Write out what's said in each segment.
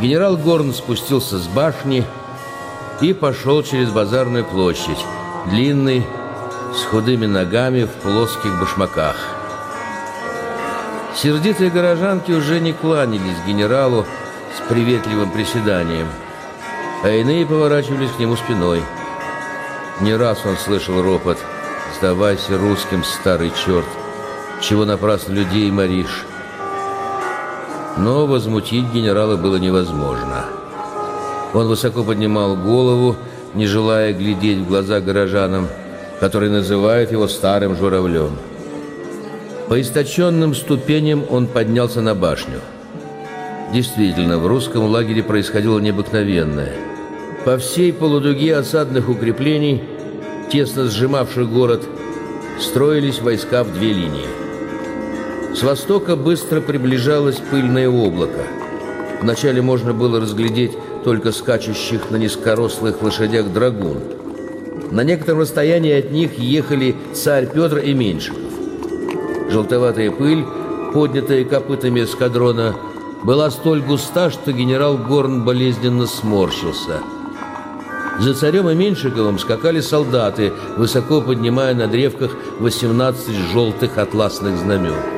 Генерал Горн спустился с башни и пошел через базарную площадь, длинный, с худыми ногами в плоских башмаках. Сердитые горожанки уже не кланялись генералу с приветливым приседанием, а иные поворачивались к нему спиной. Не раз он слышал ропот «Сдавайся русским, старый черт! Чего напрасно людей моришь!» Но возмутить генерала было невозможно. Он высоко поднимал голову, не желая глядеть в глаза горожанам, которые называют его старым журавлем. По источенным ступеням он поднялся на башню. Действительно, в русском лагере происходило необыкновенное. По всей полудуге осадных укреплений, тесно сжимавших город, строились войска в две линии. С востока быстро приближалось пыльное облако. Вначале можно было разглядеть только скачущих на низкорослых лошадях драгун. На некотором расстоянии от них ехали царь Петр и Меньшиков. Желтоватая пыль, поднятая копытами эскадрона, была столь густа, что генерал Горн болезненно сморщился. За царем и Меньшиковым скакали солдаты, высоко поднимая на древках 18 желтых атласных знамен.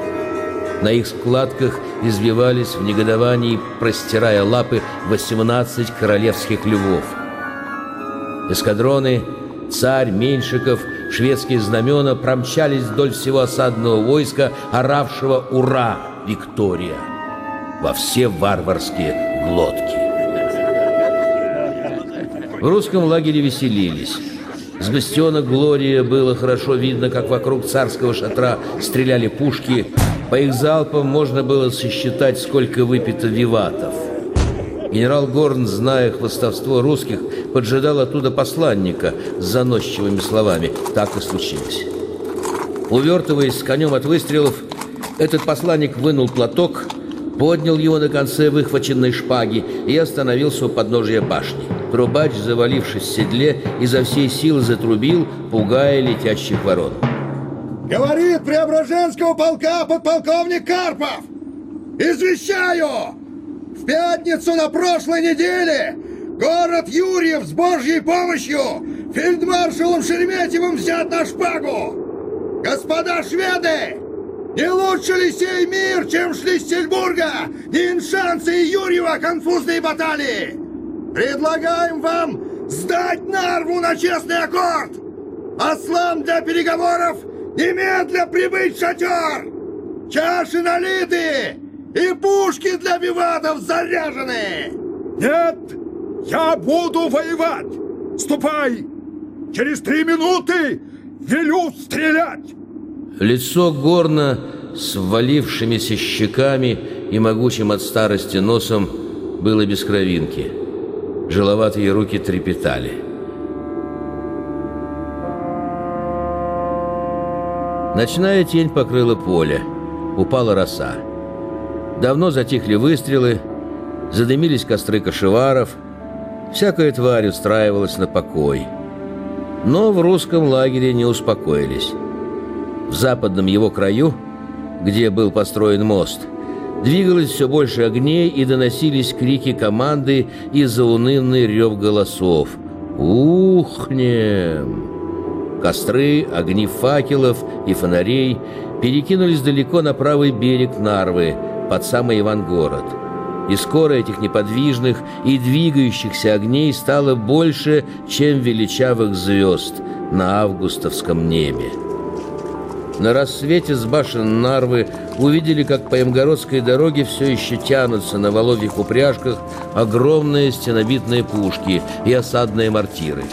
На их складках извивались в негодовании, простирая лапы 18 королевских львов. Эскадроны, царь, Меньшиков, шведские знамена промчались вдоль всего осадного войска, оравшего «Ура! Виктория!» во все варварские глотки. В русском лагере веселились. С бастиона Глория было хорошо видно, как вокруг царского шатра стреляли пушки, по их залпам можно было сосчитать, сколько выпито виватов. Генерал Горн, зная хвостовство русских, поджидал оттуда посланника с заносчивыми словами. Так и случилось. Увертываясь с конем от выстрелов, этот посланник вынул платок, поднял его на конце выхваченной шпаги и остановился у подножия башни. Трубач, завалившись в седле, изо всей силы затрубил, пугая летящих ворон. Говорит Преображенского полка подполковник Карпов! Извещаю! В пятницу на прошлой неделе город Юрьев с Божьей помощью фельдмаршалом Шереметьевым взят на шпагу! Господа шведы! Не лучше ли сей мир, чем Шлиссельбурга, Ниншанцы и Юрьева конфузные баталии? Предлагаем вам сдать Нарву на честный аккорд! Ослам для переговоров Немедля прибыть в шатер! Чаши налиты! И пушки для биватов заряжены! Нет! Я буду воевать! Ступай! Через три минуты велю стрелять! Лицо горно с ввалившимися щеками и могучим от старости носом было без кровинки. Жиловатые руки трепетали. Ночная тень покрыла поле. Упала роса. Давно затихли выстрелы, задымились костры кошеваров. Всякая тварь устраивалась на покой. Но в русском лагере не успокоились. В западном его краю, где был построен мост, двигалось все больше огней и доносились крики команды и заунывный рев голосов. «Ухнем!» Костры, огни факелов и фонарей перекинулись далеко на правый берег Нарвы, под самый Ивангород. И скоро этих неподвижных и двигающихся огней стало больше, чем величавых звезд на августовском небе. На рассвете с башен Нарвы увидели, как по Имгородской дороге все еще тянутся на воловьих упряжках огромные стенобитные пушки и осадные мортиры.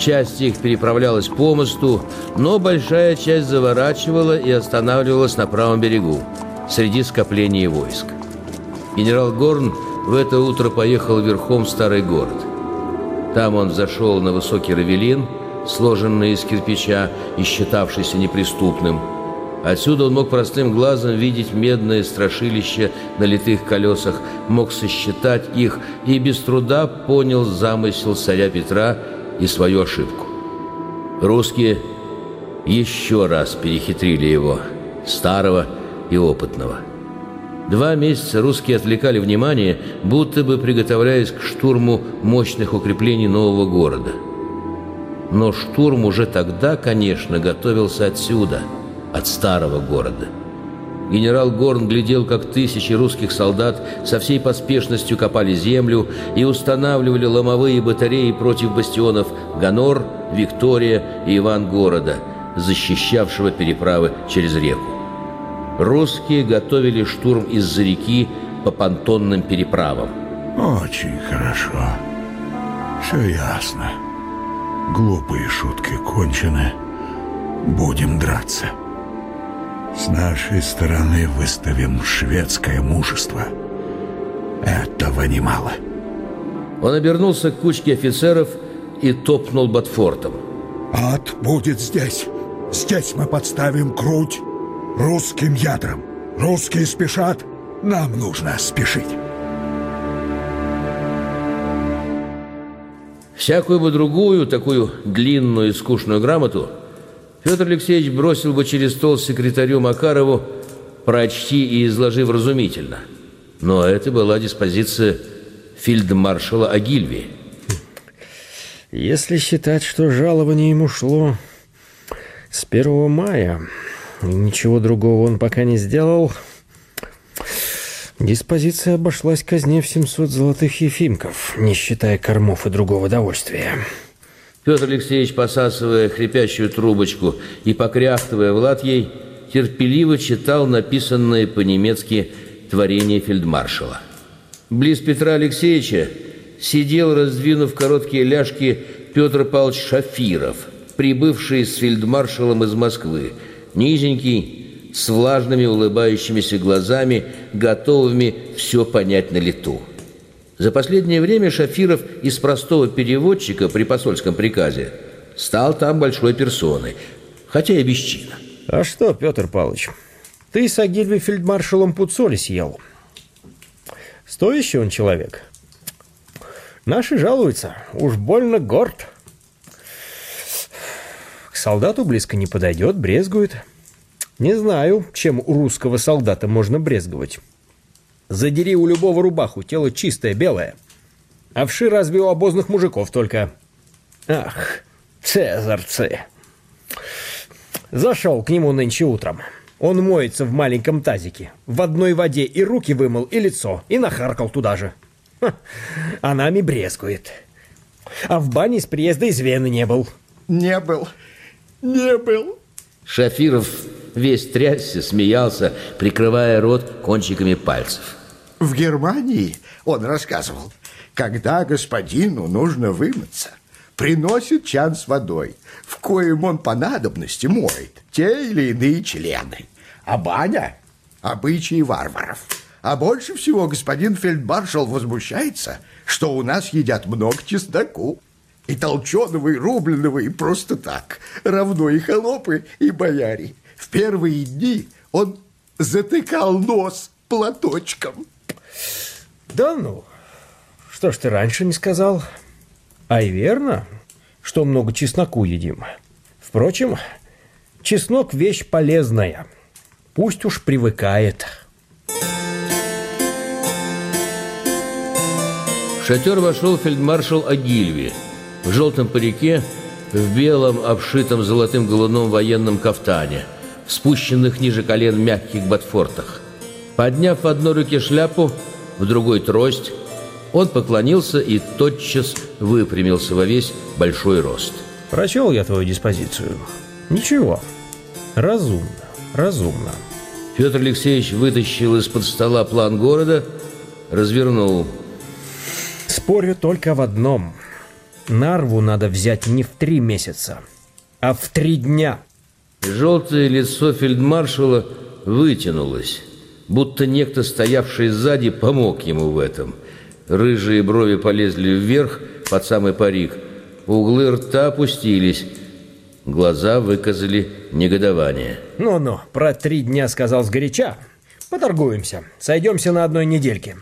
Часть их переправлялась по мосту, но большая часть заворачивала и останавливалась на правом берегу, среди скоплений войск. Генерал Горн в это утро поехал верхом в старый город. Там он зашел на высокий равелин, сложенный из кирпича и считавшийся неприступным. Отсюда он мог простым глазом видеть медное страшилище на литых колесах, мог сосчитать их и без труда понял замысел царя Петра – и свою ошибку. Русские еще раз перехитрили его, старого и опытного. Два месяца русские отвлекали внимание, будто бы приготовляясь к штурму мощных укреплений нового города. Но штурм уже тогда, конечно, готовился отсюда, от старого города – Генерал Горн глядел, как тысячи русских солдат со всей поспешностью копали землю и устанавливали ломовые батареи против бастионов Ганор, Виктория и Ивангорода, защищавшего переправы через реку. Русские готовили штурм из-за реки по понтонным переправам. Очень хорошо. Все ясно. Глупые шутки кончены. Будем драться. С нашей стороны выставим шведское мужество. Этого немало. Он обернулся к кучке офицеров и топнул Ботфортом. Ад будет здесь. Здесь мы подставим круть русским ядром. Русские спешат. Нам нужно спешить. Всякую бы другую, такую длинную и скучную грамоту Петр Алексеевич бросил бы через стол секретарю Макарову «Прочти и изложи вразумительно». Но это была диспозиция фельдмаршала Агильви. Если считать, что жалование ему шло с 1 мая, ничего другого он пока не сделал, диспозиция обошлась казне в 700 золотых ефимков, не считая кормов и другого довольствия. Петр Алексеевич, посасывая хрипящую трубочку и покряхтывая в лад ей, терпеливо читал написанное по-немецки творение фельдмаршала. Близ Петра Алексеевича сидел, раздвинув короткие ляжки, Петр Павлович Шафиров, прибывший с фельдмаршалом из Москвы, низенький, с влажными улыбающимися глазами, готовыми все понять на лету. За последнее время Шафиров из простого переводчика при посольском приказе стал там большой персоной, хотя и без. А что, Петр Павлович, ты с Агильви фельдмаршалом Пуцоли съел. Стоящий он человек. Наши жалуются, уж больно горд. К солдату близко не подойдет, брезгует. Не знаю, чем у русского солдата можно брезговать. Задери у любого рубаху, тело чистое, белое. А вши разве у обозных мужиков только? Ах, цезарцы. Зашел к нему нынче утром. Он моется в маленьком тазике. В одной воде и руки вымыл, и лицо, и нахаркал туда же. Ха, а нами брезгует. А в бане с приезда из Вены не был. Не был. Не был. Шафиров весь трясся, смеялся, прикрывая рот кончиками пальцев. В Германии, он рассказывал, когда господину нужно вымыться, приносит чан с водой, в коем он по надобности моет те или иные члены. А баня – обычаи варваров. А больше всего господин фельдмаршал возмущается, что у нас едят много чесноку. И толченого, и рубленого, и просто так. Равно и холопы, и бояре. В первые дни он затыкал нос платочком. Да ну, что ж ты раньше не сказал? А и верно, что много чесноку едим. Впрочем, чеснок вещь полезная. Пусть уж привыкает. В шатер вошел фельдмаршал Агильви в желтом парике, в белом, обшитом золотым голуном военном кафтане, в спущенных ниже колен мягких ботфортах. Подняв в одной руке шляпу, в другой трость. Он поклонился и тотчас выпрямился во весь большой рост. Прочел я твою диспозицию. Ничего. Разумно, разумно. Петр Алексеевич вытащил из-под стола план города, развернул. Спорю только в одном. Нарву надо взять не в три месяца, а в три дня. Желтое лицо фельдмаршала вытянулось будто некто, стоявший сзади, помог ему в этом. Рыжие брови полезли вверх под самый парик, углы рта опустились, глаза выказали негодование. «Ну-ну, про три дня сказал сгоряча. Поторгуемся, сойдемся на одной недельке.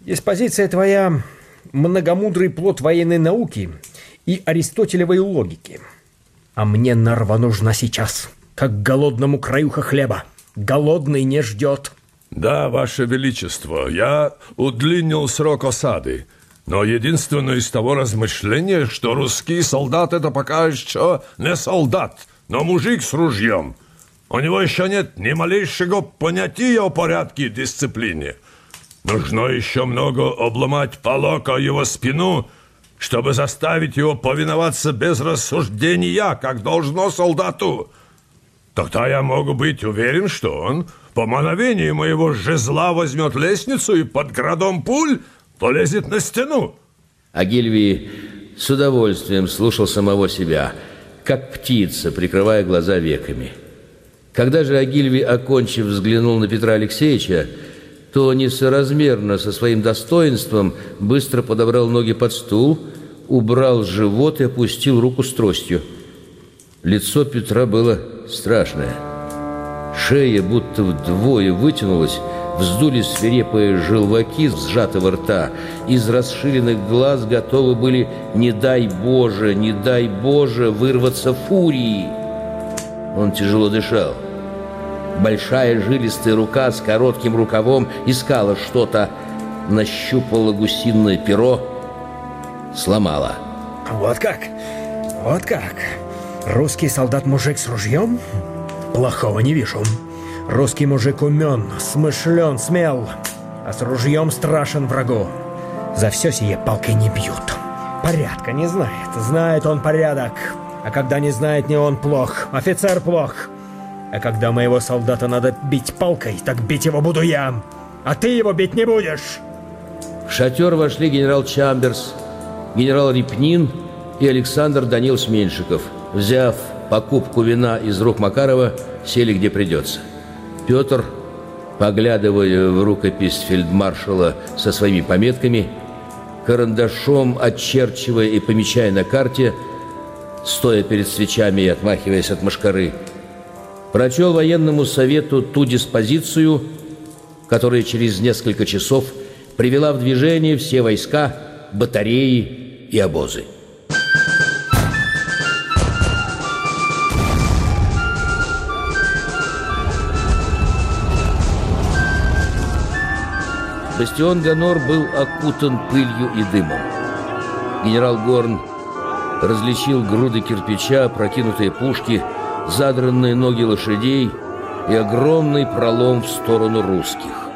Диспозиция твоя – многомудрый плод военной науки и аристотелевой логики. А мне нарва нужна сейчас, как голодному краюха хлеба. Голодный не ждет». Да, Ваше Величество, я удлинил срок осады. Но единственное из того размышления, что русский солдат это пока еще не солдат, но мужик с ружьем. У него еще нет ни малейшего понятия о порядке и дисциплине. Нужно еще много обломать полока его спину, чтобы заставить его повиноваться без рассуждения, как должно солдату. Тогда я могу быть уверен, что он по мановению моего жезла возьмет лестницу и под градом пуль полезет на стену. А Гильвий с удовольствием слушал самого себя, как птица, прикрывая глаза веками. Когда же Агильви, окончив, взглянул на Петра Алексеевича, то несоразмерно со своим достоинством быстро подобрал ноги под стул, убрал живот и опустил руку с тростью. Лицо Петра было страшное. Шея будто вдвое вытянулась, вздулись свирепые желваки сжатого рта. Из расширенных глаз готовы были, не дай Боже, не дай Боже, вырваться фурии. Он тяжело дышал. Большая жилистая рука с коротким рукавом искала что-то, нащупала гусиное перо, сломала. Вот как? Вот как? Русский солдат-мужик с ружьем? Плохого не вижу. Русский мужик умен, смышлен, смел, а с ружьем страшен врагу. За все сие палкой не бьют. Порядка не знает, знает он порядок. А когда не знает, не он плох, офицер плох. А когда моего солдата надо бить палкой, так бить его буду я. А ты его бить не будешь. В шатер вошли генерал Чамберс, генерал Репнин и Александр Данилович Меньшиков. Взяв покупку вина из рук Макарова, сели где придется. Петр, поглядывая в рукопись фельдмаршала со своими пометками, карандашом очерчивая и помечая на карте, стоя перед свечами и отмахиваясь от машкары, прочел военному совету ту диспозицию, которая через несколько часов привела в движение все войска, батареи и обозы. Бастион Ганор был окутан пылью и дымом. Генерал Горн различил груды кирпича, прокинутые пушки, задранные ноги лошадей и огромный пролом в сторону русских.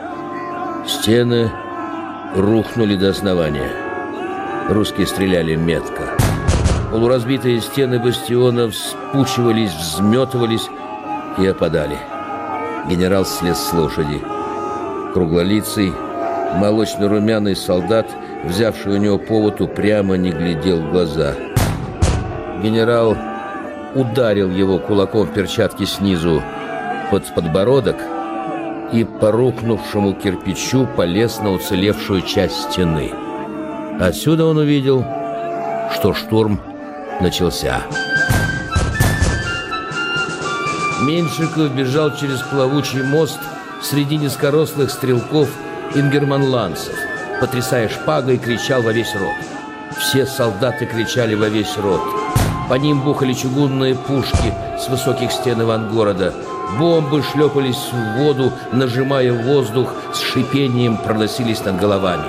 Стены рухнули до основания. Русские стреляли метко. Полуразбитые стены бастиона вспучивались, взметывались и опадали. Генерал слез с лошади. Круглолицый, молочно-румяный солдат, взявший у него повод, упрямо не глядел в глаза. Генерал ударил его кулаком в перчатке снизу под подбородок и по рухнувшему кирпичу полез на уцелевшую часть стены. Отсюда он увидел, что штурм начался. Меньшиков бежал через плавучий мост среди низкорослых стрелков ингерманландцев, потрясая шпагой, кричал во весь рот. Все солдаты кричали во весь рот. По ним бухали чугунные пушки с высоких стен Ивангорода. Бомбы шлепались в воду, нажимая воздух, с шипением проносились над головами.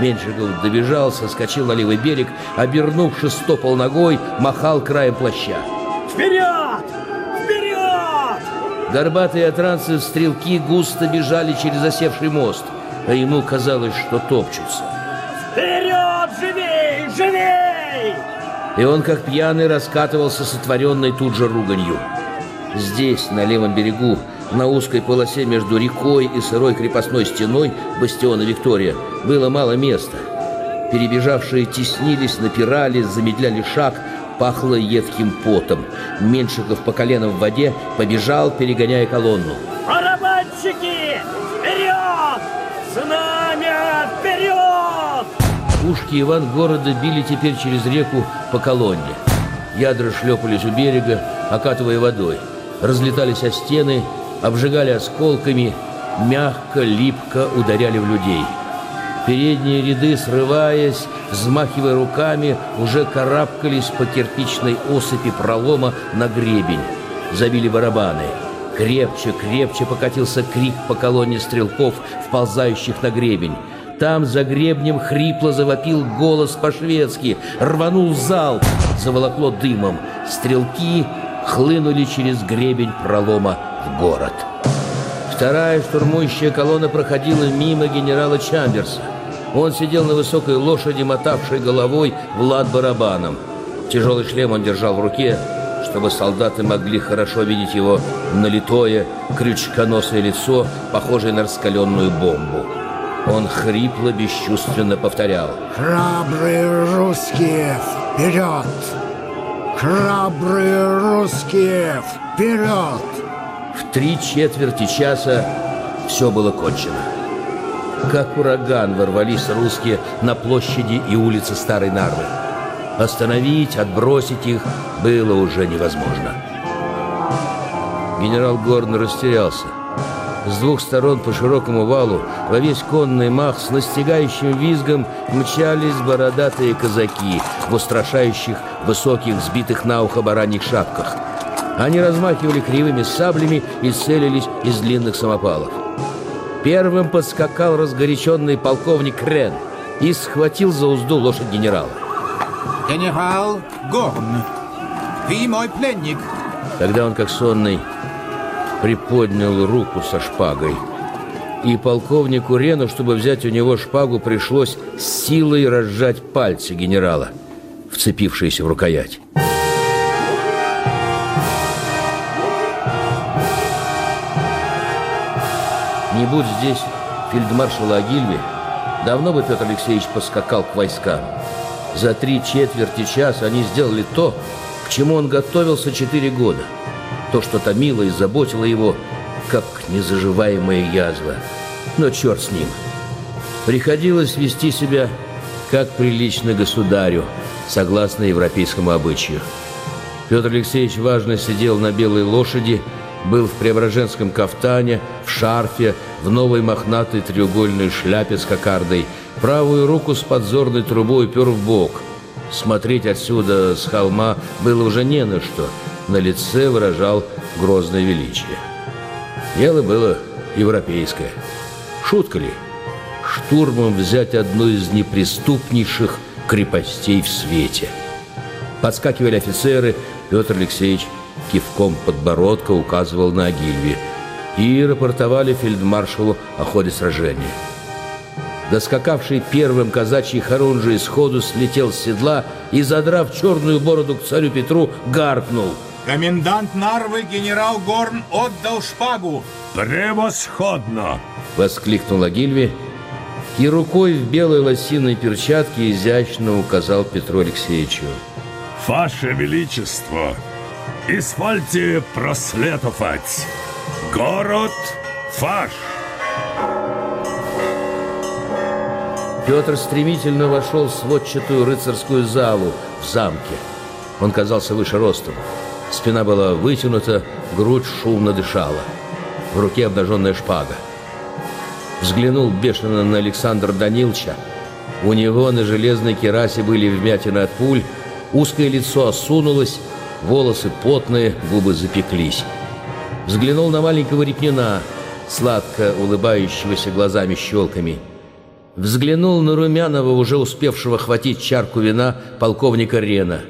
Меньшиков добежал, соскочил на левый берег, обернувшись, стопал ногой, махал краем плаща. Вперед! Вперед! Горбатые отранцы стрелки густо бежали через осевший мост, а ему казалось, что топчутся. Вперед! Живей! Живей! И он, как пьяный, раскатывался сотворенной тут же руганью. Здесь, на левом берегу, на узкой полосе между рекой и сырой крепостной стеной бастиона Виктория, было мало места. Перебежавшие теснились, напирали, замедляли шаг, пахло едким потом. Меньшиков по колено в воде побежал, перегоняя колонну. Барабанщики! Пушки Иван-города били теперь через реку по колонне. Ядра шлепались у берега, окатывая водой. Разлетались о стены, обжигали осколками, мягко, липко ударяли в людей. Передние ряды, срываясь, взмахивая руками, уже карабкались по кирпичной осыпи пролома на гребень. Забили барабаны. Крепче, крепче покатился крик по колонне стрелков, вползающих на гребень. Там за гребнем хрипло завопил голос по-шведски, рванул зал, заволокло дымом. Стрелки хлынули через гребень пролома в город. Вторая штурмующая колонна проходила мимо генерала Чамберса. Он сидел на высокой лошади, мотавшей головой в лад барабаном. Тяжелый шлем он держал в руке, чтобы солдаты могли хорошо видеть его налитое, крючконосое лицо, похожее на раскаленную бомбу. Он хрипло, бесчувственно повторял. Храбрые русские, вперед! Храбрые русские, вперед! В три четверти часа все было кончено. Как ураган ворвались русские на площади и улицы Старой Нарвы. Остановить, отбросить их было уже невозможно. Генерал Горн растерялся. С двух сторон по широкому валу во весь конный мах с настигающим визгом мчались бородатые казаки в устрашающих высоких, сбитых на ухо бараньих шапках. Они размахивали кривыми саблями и целились из длинных самопалов. Первым подскакал разгоряченный полковник Рен и схватил за узду лошадь генерала. Генерал Горн, вы мой пленник. Тогда он, как сонный, приподнял руку со шпагой. И полковнику Рену, чтобы взять у него шпагу, пришлось силой разжать пальцы генерала, вцепившиеся в рукоять. Не будь здесь фельдмаршала Агильви, давно бы Петр Алексеевич поскакал к войскам. За три четверти часа они сделали то, к чему он готовился четыре года. То, что томило и заботило его, как незаживаемая язва. Но черт с ним. Приходилось вести себя, как прилично государю, согласно европейскому обычаю. Петр Алексеевич важно сидел на белой лошади, был в преображенском кафтане, в шарфе, в новой мохнатой треугольной шляпе с кокардой, правую руку с подзорной трубой пер в бок. Смотреть отсюда, с холма, было уже не на что. На лице выражал грозное величие. Дело было европейское. Шутка ли? Штурмом взять одну из неприступнейших крепостей в свете. Подскакивали офицеры, Петр Алексеевич кивком подбородка указывал на Агильви и рапортовали фельдмаршалу о ходе сражения. Доскакавший первым казачий Харунжий сходу слетел с седла и, задрав черную бороду к царю Петру, гаркнул. Комендант Нарвы генерал Горн отдал шпагу. Превосходно! Воскликнул Агильви и рукой в белой лосиной перчатке изящно указал Петру Алексеевичу. Ваше Величество, извольте проследовать. Город Фаш. Петр стремительно вошел в сводчатую рыцарскую залу в замке. Он казался выше ростом. Спина была вытянута, грудь шумно дышала. В руке обнаженная шпага. Взглянул бешено на Александра Данилча. У него на железной керасе были вмятины от пуль, узкое лицо осунулось, волосы потные, губы запеклись. Взглянул на маленького Репнина, сладко улыбающегося глазами-щелками. Взглянул на румяного, уже успевшего хватить чарку вина, полковника Рена.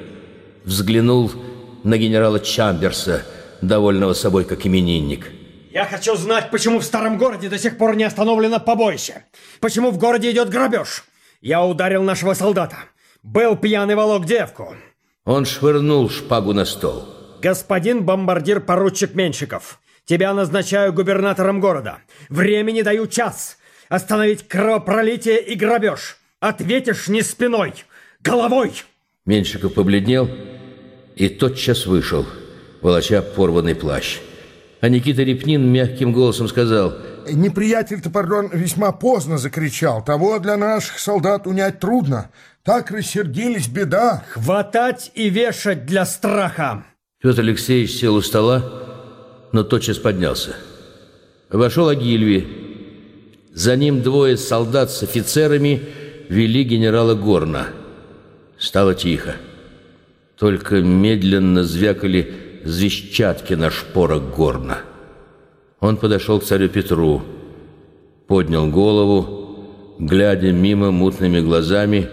Взглянул на генерала Чамберса, довольного собой как именинник. Я хочу знать, почему в старом городе до сих пор не остановлено побоище. Почему в городе идет грабеж. Я ударил нашего солдата. Был пьяный волок девку. Он швырнул шпагу на стол. Господин бомбардир-поручик Меньшиков, тебя назначаю губернатором города. Времени даю час. Остановить кровопролитие и грабеж. Ответишь не спиной, головой. Меньшиков побледнел и тотчас вышел, волоча порванный плащ. А Никита Репнин мягким голосом сказал, Неприятель-то, пардон, весьма поздно закричал. Того для наших солдат унять трудно. Так рассердились, беда. Хватать и вешать для страха. Петр Алексеевич сел у стола, но тотчас поднялся. Вошел Агильви. За ним двое солдат с офицерами вели генерала Горна. Стало тихо. Только медленно звякали звещатки на шпорах Горна. Он подошел к царю Петру, поднял голову, глядя мимо мутными глазами,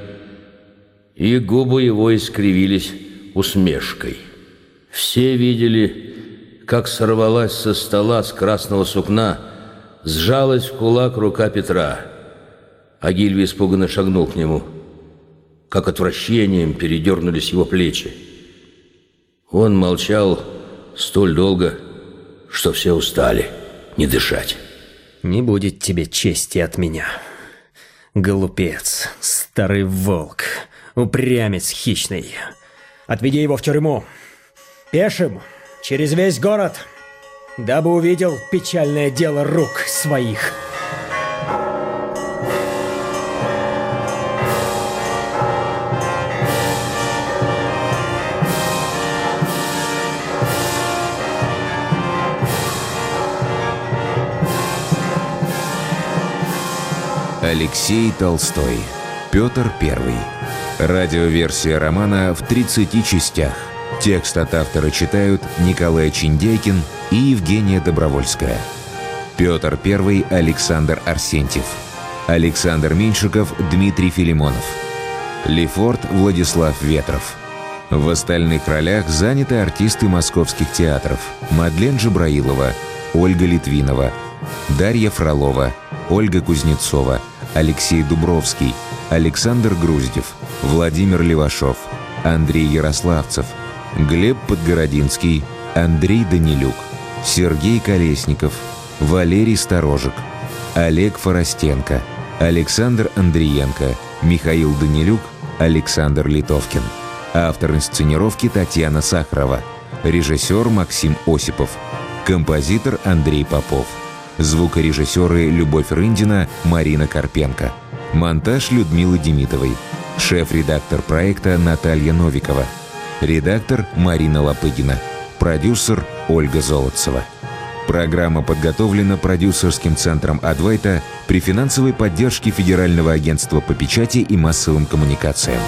и губы его искривились усмешкой. Все видели, как сорвалась со стола с красного сукна, сжалась в кулак рука Петра. А Гильви испуганно шагнул к нему. Как отвращением передернулись его плечи. Он молчал столь долго, что все устали не дышать. Не будет тебе чести от меня. Голупец, старый волк, упрямец хищный. Отведи его в тюрьму. Пешим, через весь город, дабы увидел печальное дело рук своих. Алексей Толстой. Петр I. Радиоверсия романа в 30 частях. Текст от автора читают Николай Чиндейкин и Евгения Добровольская. Петр I Александр Арсентьев. Александр Меньшиков Дмитрий Филимонов. Лефорт Владислав Ветров. В остальных ролях заняты артисты московских театров Мадлен Джабраилова, Ольга Литвинова, Дарья Фролова, Ольга Кузнецова, Алексей Дубровский, Александр Груздев, Владимир Левашов, Андрей Ярославцев, Глеб Подгородинский, Андрей Данилюк, Сергей Колесников, Валерий Сторожик, Олег Форостенко, Александр Андриенко, Михаил Данилюк, Александр Литовкин. Автор инсценировки Татьяна Сахарова. Режиссер Максим Осипов. Композитор Андрей Попов. Звукорежиссеры Любовь Рындина, Марина Карпенко. Монтаж Людмилы Демитовой. Шеф-редактор проекта Наталья Новикова. Редактор Марина Лопыгина. Продюсер Ольга Золотцева. Программа подготовлена продюсерским центром «Адвайта» при финансовой поддержке Федерального агентства по печати и массовым коммуникациям.